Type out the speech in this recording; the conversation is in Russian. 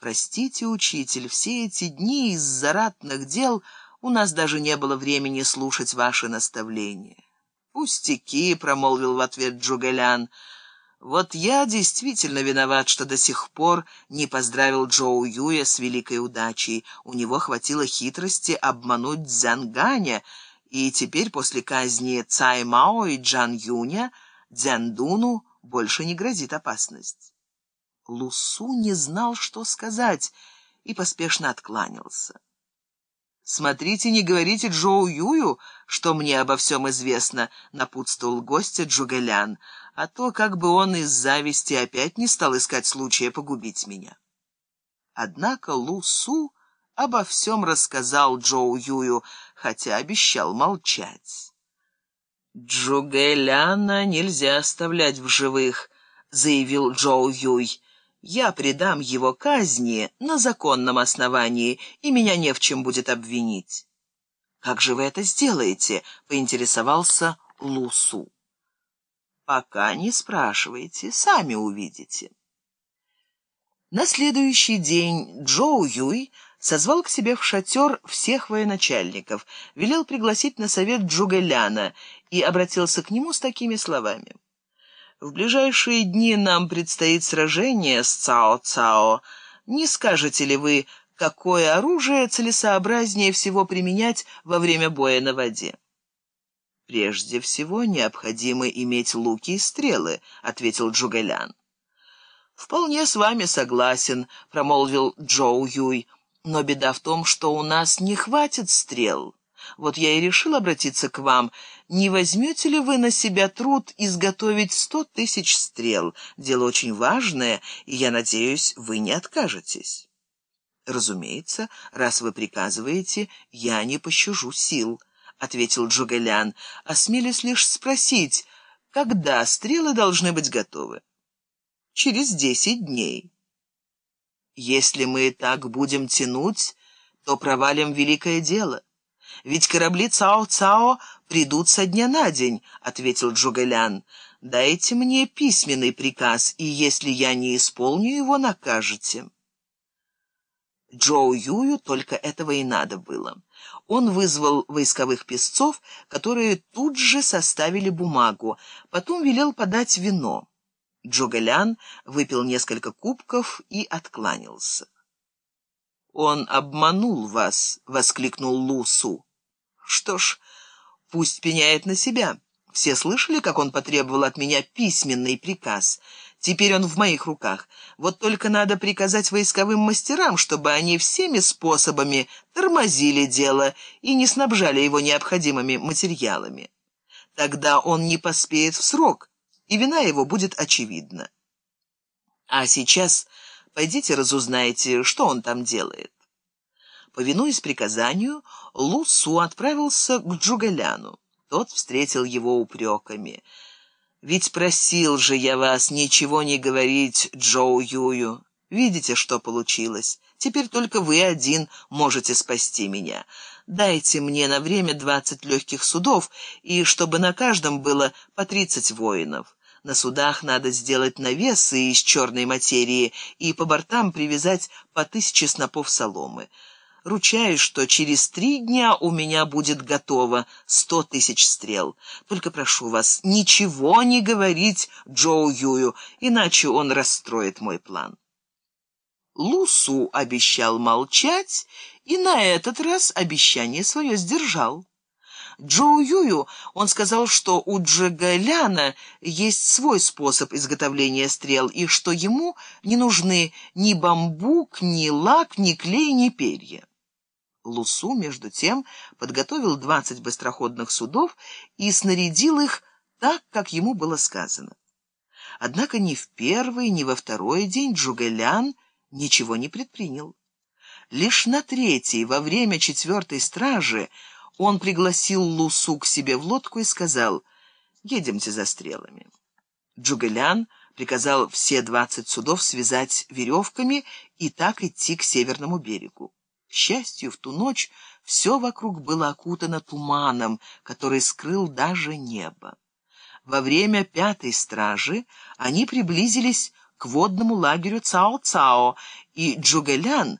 Простите, учитель, все эти дни из-за ратных дел у нас даже не было времени слушать ваши наставления. «Пустяки», — промолвил в ответ Джугэлян. «Вот я действительно виноват, что до сих пор не поздравил Джоу Юя с великой удачей. У него хватило хитрости обмануть Дзянганя, и теперь после казни Цай Мао и Джан Юня Дзяндуну больше не грозит опасность». Лусу не знал, что сказать, и поспешно откланялся. «Смотрите, не говорите Джоу Юю, что мне обо всем известно», — напутствовал гостя Джугэлян, «а то как бы он из зависти опять не стал искать случая погубить меня». Однако Лусу обо всем рассказал Джоу Юю, хотя обещал молчать. «Джугэляна нельзя оставлять в живых», — заявил Джоу Юй. Я предам его казни на законном основании, и меня не в чем будет обвинить. «Как же вы это сделаете?» — поинтересовался Лусу. «Пока не спрашивайте, сами увидите». На следующий день Джоу Юй созвал к себе в шатер всех военачальников, велел пригласить на совет Джугэляна и обратился к нему с такими словами. В ближайшие дни нам предстоит сражение с Цао-Цао. Не скажете ли вы, какое оружие целесообразнее всего применять во время боя на воде? «Прежде всего необходимо иметь луки и стрелы», — ответил Джугэлян. «Вполне с вами согласен», — промолвил Джоу Юй. «Но беда в том, что у нас не хватит стрел». Вот я и решил обратиться к вам. Не возьмете ли вы на себя труд изготовить сто тысяч стрел? Дело очень важное, и я надеюсь, вы не откажетесь. Разумеется, раз вы приказываете, я не пощажу сил, — ответил Джугэлян. Осмелюсь лишь спросить, когда стрелы должны быть готовы? Через десять дней. Если мы так будем тянуть, то провалим великое дело. Ведь корабли Цао-Цао придут со дня на день», — ответил Джугэлян. «Дайте мне письменный приказ, и если я не исполню его, накажете». Джоу Юю только этого и надо было. Он вызвал войсковых песцов, которые тут же составили бумагу, потом велел подать вино. Джугэлян выпил несколько кубков и откланялся. «Он обманул вас!» — воскликнул Лусу. Что ж, пусть пеняет на себя. Все слышали, как он потребовал от меня письменный приказ. Теперь он в моих руках. Вот только надо приказать войсковым мастерам, чтобы они всеми способами тормозили дело и не снабжали его необходимыми материалами. Тогда он не поспеет в срок, и вина его будет очевидна. А сейчас пойдите разузнайте, что он там делает. Повинуясь приказанию, Лусу отправился к Джугаляну. Тот встретил его упреками. «Ведь просил же я вас ничего не говорить Джоу Юю. Видите, что получилось? Теперь только вы один можете спасти меня. Дайте мне на время двадцать легких судов, и чтобы на каждом было по тридцать воинов». На судах надо сделать навесы из черной материи и по бортам привязать по тысяче снопов соломы. Ручаюсь, что через три дня у меня будет готово сто тысяч стрел. Только прошу вас, ничего не говорить Джоу Юю, иначе он расстроит мой план. Лусу обещал молчать, и на этот раз обещание свое сдержал. Джоу Юю он сказал, что у Джигаляна есть свой способ изготовления стрел, и что ему не нужны ни бамбук, ни лак, ни клей, ни перья. Лусу, между тем, подготовил двадцать быстроходных судов и снарядил их так, как ему было сказано. Однако ни в первый, ни во второй день Джугэлян ничего не предпринял. Лишь на третий, во время четвертой стражи, он пригласил Лусу к себе в лодку и сказал «Едемте за стрелами». Джугэлян приказал все двадцать судов связать веревками и так идти к северному берегу. К счастью, в ту ночь все вокруг было окутано туманом, который скрыл даже небо. Во время пятой стражи они приблизились к водному лагерю Цао-Цао, и Джугэлян